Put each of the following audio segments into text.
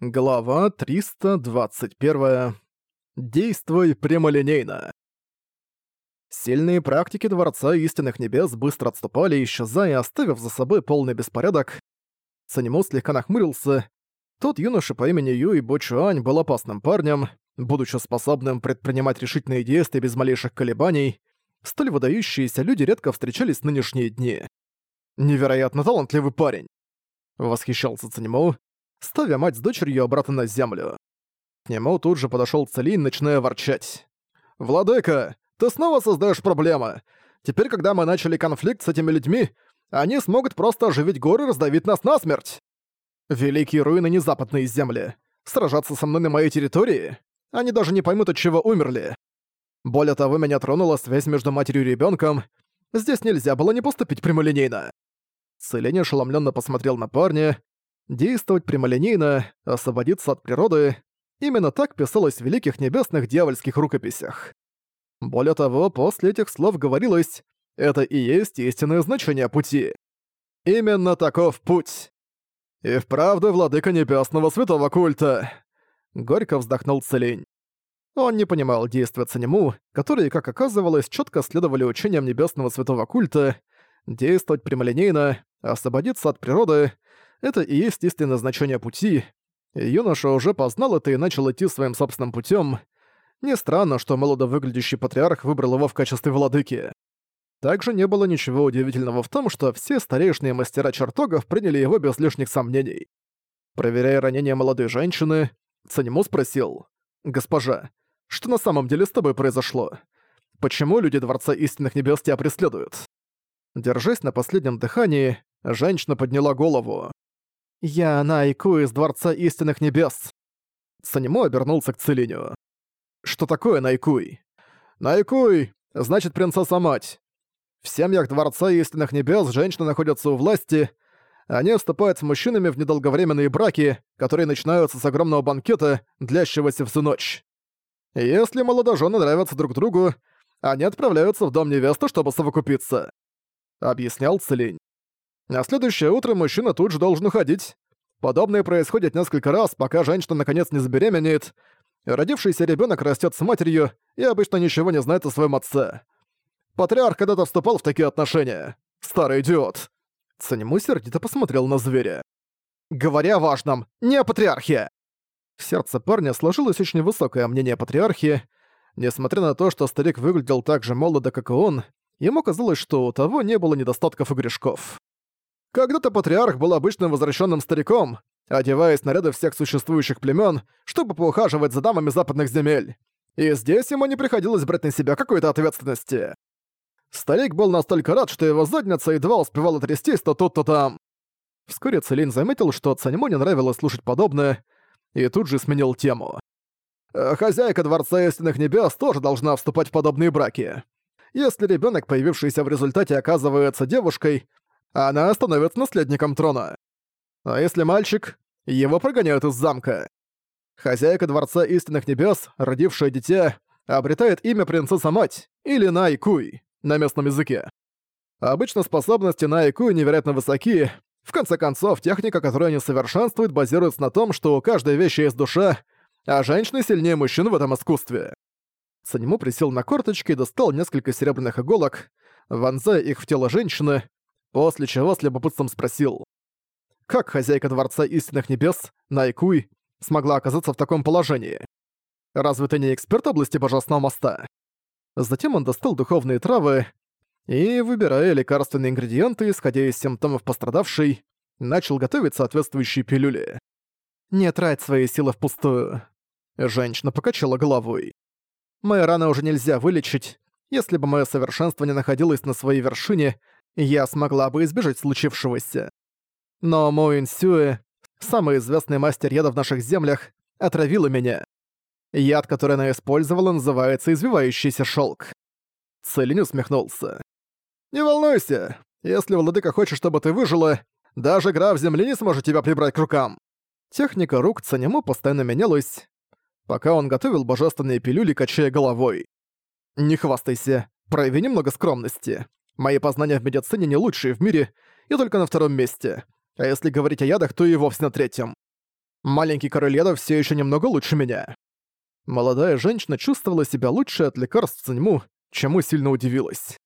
Глава 321. Действуй прямолинейно. Сильные практики Дворца Истинных Небес быстро отступали, исчезая, оставив за собой полный беспорядок. Санему слегка нахмурился. Тот юноша по имени Юй Бочуань был опасным парнем, будучи способным предпринимать решительные действия без малейших колебаний. Столь выдающиеся люди редко встречались в нынешние дни. «Невероятно талантливый парень!» Восхищался Цанему, ставя мать с дочерью обратно на землю. К нему тут же подошёл Целин, начиная ворчать. «Владыка, ты снова создаешь проблемы. Теперь, когда мы начали конфликт с этими людьми, они смогут просто оживить горы и раздавить нас насмерть. Великие руины не западные земли. Сражаться со мной на моей территории? Они даже не поймут, от чего умерли. Более того, меня тронула связь между матерью и ребёнком. Здесь нельзя было не поступить прямолинейно. Целень ошеломлённо посмотрел на парня, действовать прямолинейно, освободиться от природы. Именно так писалось в великих небесных дьявольских рукописях. Более того, после этих слов говорилось «это и есть истинное значение пути». Именно таков путь. И вправду владыка небесного святого культа. Горько вздохнул Целень. Он не понимал действия Цанему, которые, как оказывалось, четко следовали учениям небесного святого культа, действовать прямолинейно, освободиться от природы — это и есть истинное значение пути. юноша уже познал это и начал идти своим собственным путем. Не странно, что молодо-выглядящий патриарх выбрал его в качестве владыки. Также не было ничего удивительного в том, что все старейшие мастера чертогов приняли его без лишних сомнений. Проверяя ранение молодой женщины, Цанему спросил, «Госпожа, что на самом деле с тобой произошло? Почему люди Дворца Истинных Небес тебя преследуют?» Держась на последнем дыхании, женщина подняла голову. «Я Найку из Дворца Истинных Небес». Санему обернулся к Целиню. «Что такое Найкуй?» «Найкуй, значит принцесса-мать. В семьях Дворца Истинных Небес женщины находятся у власти, они вступают с мужчинами в недолговременные браки, которые начинаются с огромного банкета, длящегося всю ночь. Если молодожены нравятся друг другу, они отправляются в дом невесты, чтобы совокупиться», — объяснял Целинь. На следующее утро мужчина тут же должен уходить. Подобное происходит несколько раз, пока женщина наконец не забеременеет. Родившийся ребенок растет с матерью и обычно ничего не знает о своем отце. Патриарх когда-то вступал в такие отношения. Старый идиот. Санему сердито посмотрел на зверя. «Говоря о важном, не о патриархе!» В сердце парня сложилось очень высокое мнение о патриархе. Несмотря на то, что старик выглядел так же молодо, как и он, ему казалось, что у того не было недостатков и грешков. Когда-то патриарх был обычным возвращенным стариком, одеваясь наряды всех существующих племен, чтобы поухаживать за дамами западных земель. И здесь ему не приходилось брать на себя какой-то ответственности. Старик был настолько рад, что его задница едва успевала трястись то тут, то там. Вскоре Целин заметил, что Цанему не нравилось слушать подобное, и тут же сменил тему. «Э, «Хозяйка Дворца Истинных Небес тоже должна вступать в подобные браки. Если ребенок, появившийся в результате, оказывается девушкой, она становится наследником трона. А если мальчик, его прогоняют из замка. Хозяйка Дворца Истинных Небес, родившая дитя, обретает имя принцесса-мать, или Найкуй, на местном языке. Обычно способности Найкуй невероятно высоки, в конце концов, техника, которую они совершенствуют, базируется на том, что у каждой вещи есть душа, а женщины сильнее мужчин в этом искусстве. Санему присел на корточки и достал несколько серебряных иголок, вонзая их в тело женщины, после чего с любопытством спросил. Как хозяйка Дворца Истинных Небес, Найкуй, смогла оказаться в таком положении? Разве ты не эксперт области Божественного Моста? Затем он достал духовные травы и, выбирая лекарственные ингредиенты, исходя из симптомов пострадавшей, начал готовить соответствующие пилюли. «Не трать свои силы впустую». Женщина покачала головой. «Мои раны уже нельзя вылечить. Если бы мое совершенство не находилось на своей вершине, я смогла бы избежать случившегося. Но Моин Сюэ, самый известный мастер яда в наших землях, отравила меня. Яд, который она использовала, называется извивающийся шелк. Целин усмехнулся. «Не волнуйся, если владыка хочет, чтобы ты выжила, даже граф земли не сможет тебя прибрать к рукам». Техника рук Цанему постоянно менялась, пока он готовил божественные пилюли, качая головой. «Не хвастайся, прояви немного скромности. Мои познания в медицине не лучшие в мире и только на втором месте. А если говорить о ядах, то и вовсе на третьем. Маленький король яда все еще немного лучше меня. Молодая женщина чувствовала себя лучше от лекарств Циньму, чему сильно удивилась.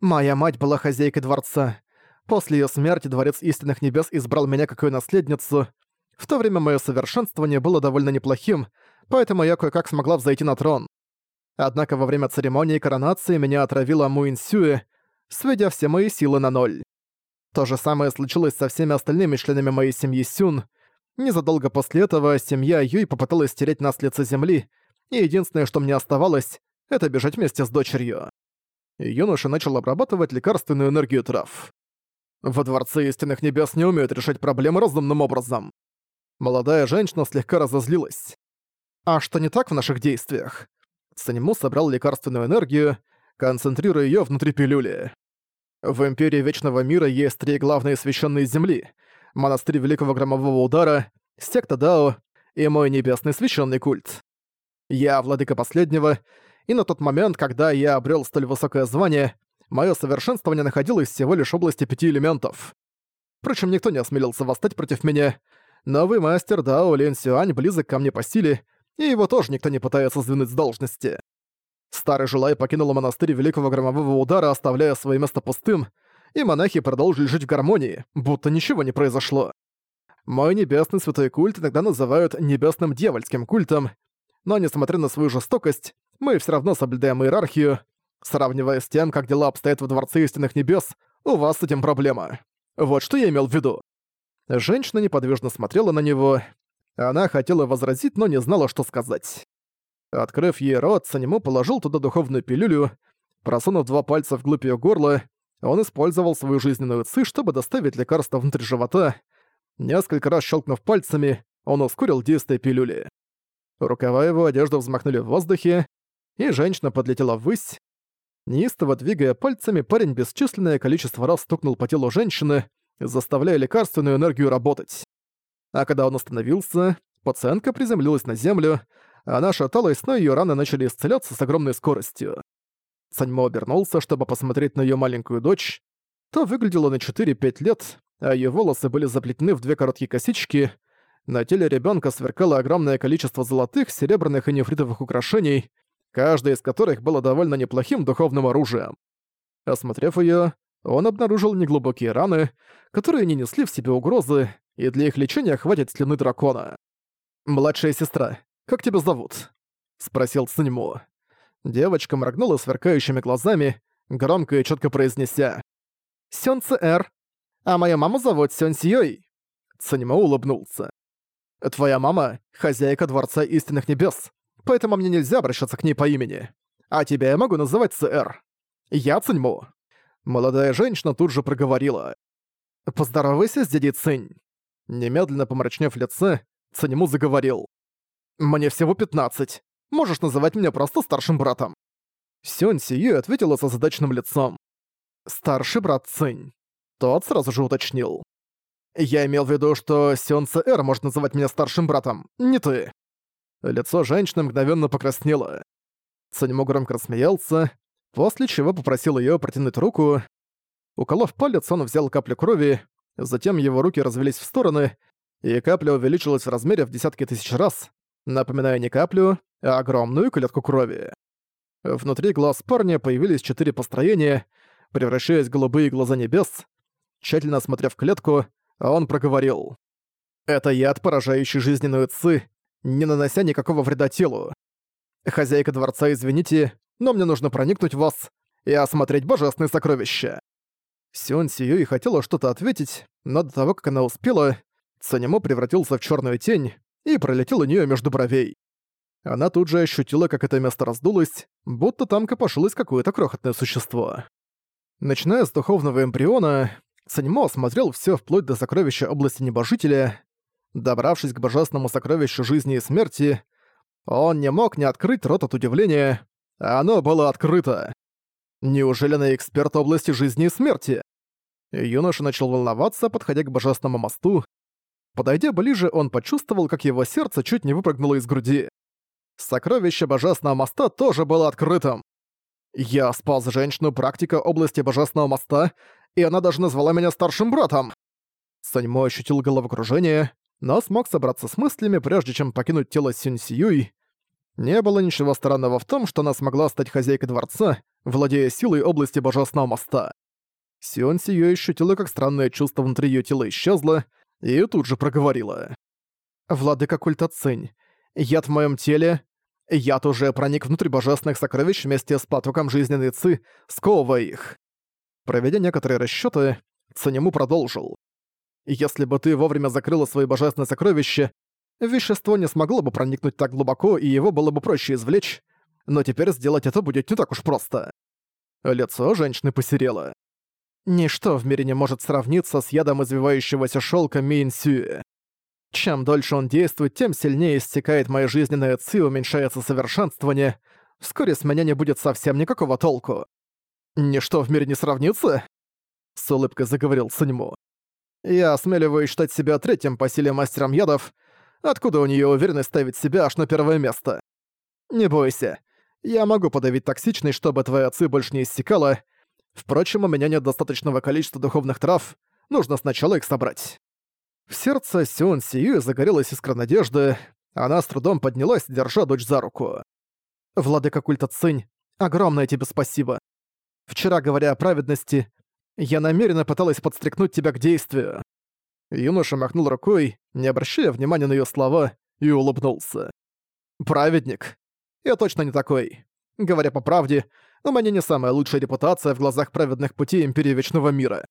Моя мать была хозяйкой дворца. После ее смерти Дворец Истинных Небес избрал меня как ее наследницу. В то время мое совершенствование было довольно неплохим, поэтому я кое-как смогла взойти на трон. Однако во время церемонии коронации меня отравила Муин Сюэ, сведя все мои силы на ноль. То же самое случилось со всеми остальными членами моей семьи Сюн. Незадолго после этого семья Юй попыталась стереть нас с лица земли, и единственное, что мне оставалось, это бежать вместе с дочерью. Юноша начал обрабатывать лекарственную энергию трав. Во Дворце Истинных Небес не умеют решать проблемы разумным образом. Молодая женщина слегка разозлилась. А что не так в наших действиях? Санему собрал лекарственную энергию, концентрируя ее внутри пилюли. В Империи Вечного Мира есть три главные священные земли — Монастырь Великого Громового Удара, Секта Дао и мой небесный священный культ. Я владыка последнего, и на тот момент, когда я обрел столь высокое звание, мое совершенствование находилось всего лишь в области пяти элементов. Впрочем, никто не осмелился восстать против меня. Новый мастер Дао Лин Сюань близок ко мне по силе, и его тоже никто не пытается сдвинуть с должности. Старый Жулай покинул монастырь Великого Громового Удара, оставляя свое место пустым, и монахи продолжили жить в гармонии, будто ничего не произошло. Мой небесный святой культ иногда называют небесным дьявольским культом, но несмотря на свою жестокость, мы все равно соблюдаем иерархию. Сравнивая с тем, как дела обстоят в Дворце Истинных Небес, у вас с этим проблема. Вот что я имел в виду. Женщина неподвижно смотрела на него, она хотела возразить, но не знала, что сказать. Открыв ей рот, Санему положил туда духовную пилюлю. Просунув два пальца вглубь её горла, он использовал свою жизненную ци, чтобы доставить лекарство внутрь живота. Несколько раз щелкнув пальцами, он ускорил действие пилюли. Рукава его одежды взмахнули в воздухе, и женщина подлетела ввысь. Неистово двигая пальцами, парень бесчисленное количество раз стукнул по телу женщины, заставляя лекарственную энергию работать. А когда он остановился, пациентка приземлилась на землю, она шаталась, но её раны начали исцеляться с огромной скоростью. Саньмо обернулся, чтобы посмотреть на её маленькую дочь. То выглядела на 4-5 лет, а её волосы были заплетены в две короткие косички. На теле ребёнка сверкало огромное количество золотых, серебряных и нефритовых украшений, каждое из которых было довольно неплохим духовным оружием. Осмотрев её, он обнаружил неглубокие раны, которые не несли в себе угрозы, и для их лечения хватит слюны дракона. «Младшая сестра, как тебя зовут?» — спросил Циньмо. Девочка моргнула сверкающими глазами, громко и четко произнеся. «Сён Эр. А мою маму зовут Сён Сиёй». Циньмо улыбнулся. «Твоя мама — хозяйка Дворца Истинных Небес, поэтому мне нельзя обращаться к ней по имени. А тебя я могу называть Сэр. Я Циньмо». Молодая женщина тут же проговорила. «Поздоровайся с дядей Цинь». Немедленно помрачнев лице, Цанему заговорил. «Мне всего 15. Можешь называть меня просто старшим братом». Сюнь Сию ответила со задачным лицом. «Старший брат Цинь». Тот сразу же уточнил. «Я имел в виду, что Сюн Эр может называть меня старшим братом, не ты». Лицо женщины мгновенно покраснело. Цанему громко рассмеялся, после чего попросил ее протянуть руку. Уколов палец, он взял каплю крови Затем его руки развелись в стороны, и капля увеличилась в размере в десятки тысяч раз, напоминая не каплю, а огромную клетку крови. Внутри глаз парня появились четыре построения, превращаясь в голубые глаза небес. Тщательно осмотрев клетку, он проговорил. «Это яд, поражающий жизненную ци, не нанося никакого вреда телу. Хозяйка дворца, извините, но мне нужно проникнуть в вас и осмотреть божественные сокровища». Сион Сию и хотела что-то ответить, но до того, как она успела, Цанемо превратился в черную тень и пролетел у нее между бровей. Она тут же ощутила, как это место раздулось, будто там копошилось какое-то крохотное существо. Начиная с духовного эмбриона, Цанемо осмотрел все вплоть до сокровища области небожителя. Добравшись к божественному сокровищу жизни и смерти, он не мог не открыть рот от удивления, оно было открыто. Неужели на эксперт области жизни и смерти? Юноша начал волноваться, подходя к божественному мосту. Подойдя ближе, он почувствовал, как его сердце чуть не выпрыгнуло из груди. Сокровище божественного моста тоже было открытым. Я спас женщину практика области божественного моста, и она даже назвала меня старшим братом. Саньмо ощутил головокружение, но смог собраться с мыслями, прежде чем покинуть тело Сюнь Сиюй. Не было ничего странного в том, что она смогла стать хозяйкой дворца, владея силой области Божественного моста. Сюнь Сиюй ощутила, как странное чувство внутри её тела исчезло, и тут же проговорила. «Владыка культа Цинь, яд в моём теле, яд уже проник внутрь божественных сокровищ вместе с потоком жизненной ци, сковывая их». Проведя некоторые расчёты, Цанему продолжил. «Если бы ты вовремя закрыла свои божественные сокровища, вещество не смогло бы проникнуть так глубоко, и его было бы проще извлечь, но теперь сделать это будет не так уж просто». Лицо женщины посерело. Ничто в мире не может сравниться с ядом извивающегося шелка Минсюэ. Чем дольше он действует, тем сильнее истекает моя жизненная ци и уменьшается совершенствование. Вскоре с меня не будет совсем никакого толку. Ничто в мире не сравнится? С улыбкой заговорил Саньму. Я осмеливаюсь считать себя третьим по силе мастером ядов. Откуда у нее уверенность ставить себя аж на первое место? Не бойся. Я могу подавить токсичность, чтобы твоя ци больше не иссякала, Впрочем, у меня нет достаточного количества духовных трав, нужно сначала их собрать. В сердце Сюн Сию загорелась искра надежды, она с трудом поднялась, держа дочь за руку. «Владыка культа Цинь, огромное тебе спасибо. Вчера, говоря о праведности, я намеренно пыталась подстрекнуть тебя к действию». Юноша махнул рукой, не обращая внимания на её слова, и улыбнулся. «Праведник? Я точно не такой. Говоря по правде, у меня не самая лучшая репутация в глазах праведных путей Империи Вечного Мира.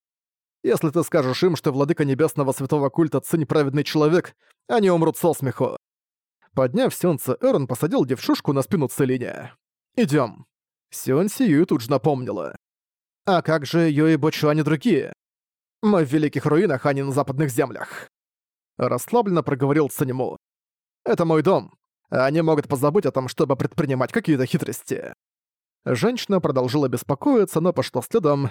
Если ты скажешь им, что владыка небесного святого культа Цинь праведный человек, они умрут со смеху. Подняв Сюнце, Эрон посадил девчушку на спину Целиня. «Идём». Сюн Сию тут же напомнила. «А как же Юэ Бочу, они другие? Мы в Великих Руинах, а не на Западных Землях». Расслабленно проговорил Циньму. «Это мой дом. Они могут позабыть о том, чтобы предпринимать какие-то хитрости». Женщина продолжила беспокоиться, но пошла следом.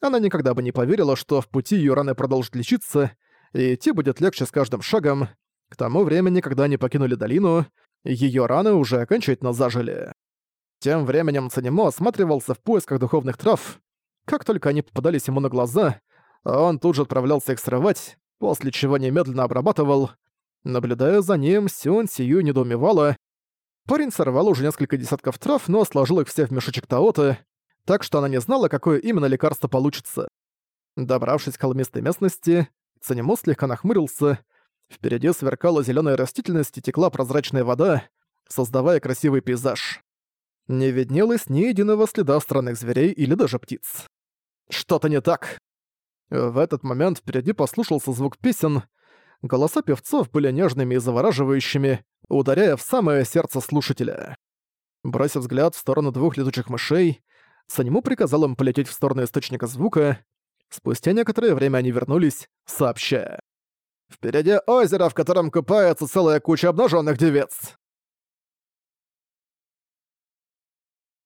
Она никогда бы не поверила, что в пути её раны продолжат лечиться, и идти будет легче с каждым шагом. К тому времени, когда они покинули долину, её раны уже окончательно зажили. Тем временем Цанимо осматривался в поисках духовных трав. Как только они попадались ему на глаза, он тут же отправлялся их срывать, после чего немедленно обрабатывал. Наблюдая за ним, Сюн Сию недоумевала, Парень сорвал уже несколько десятков трав, но сложил их все в мешочек Таота, так что она не знала, какое именно лекарство получится. Добравшись к холмистой местности, Цанему слегка нахмурился. Впереди сверкала зеленая растительность и текла прозрачная вода, создавая красивый пейзаж. Не виднелось ни единого следа странных зверей или даже птиц. Что-то не так. В этот момент впереди послушался звук песен. Голоса певцов были нежными и завораживающими, ударяя в самое сердце слушателя. Бросив взгляд в сторону двух летучих мышей, Санему приказал им полететь в сторону источника звука. Спустя некоторое время они вернулись, сообщая. «Впереди озеро, в котором купается целая куча обнаженных девиц!»